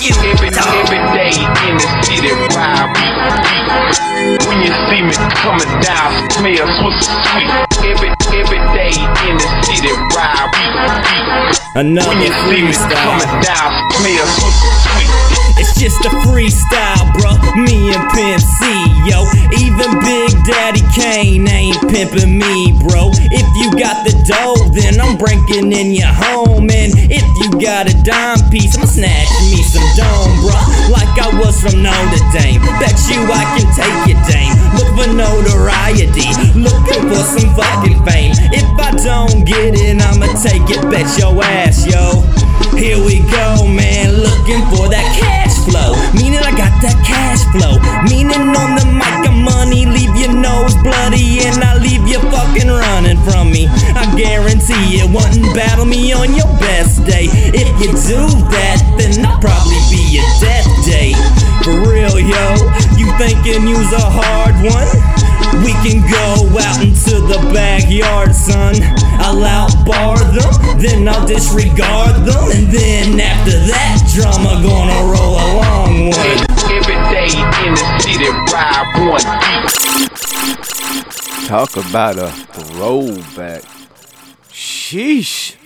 you. Every, every day in the city, ride beat, beat. When you see me coming down, smell Swiss sweet. Every, every day in the city, ride beat, beat. Another When you see me freestyle. coming down, smell Swiss sweet. It's just a freestyle, bruh. Me and Pimp C, yo. Even Big Daddy Kane ain't pimping me, bro. If you got the dough, then I'm breaking in your home. And if you got a dime piece, I'ma snatch me some dome, bruh. Like I was from Notre Dame. Bet you I can take your dame. Look for notoriety, looking for some fucking fame. If I don't get it, I'ma take it, bet your ass, yo. Here we go, man, looking for that cash flow. Meaning I got that cash flow. Meaning on the mic, I'm money, leave your nose bloody, and I leave you fucking running from me. I guarantee it wouldn't battle me on your best day. If you do that, then I'll probably be your death day. For real, yo, you thinking you's a hard one? We can go out into the backyard, son. I'll outbar them, then I'll disregard them, and then after that, drama gonna roll a long one. Every day in the city, ride one beat. Talk about a throwback. Sheesh.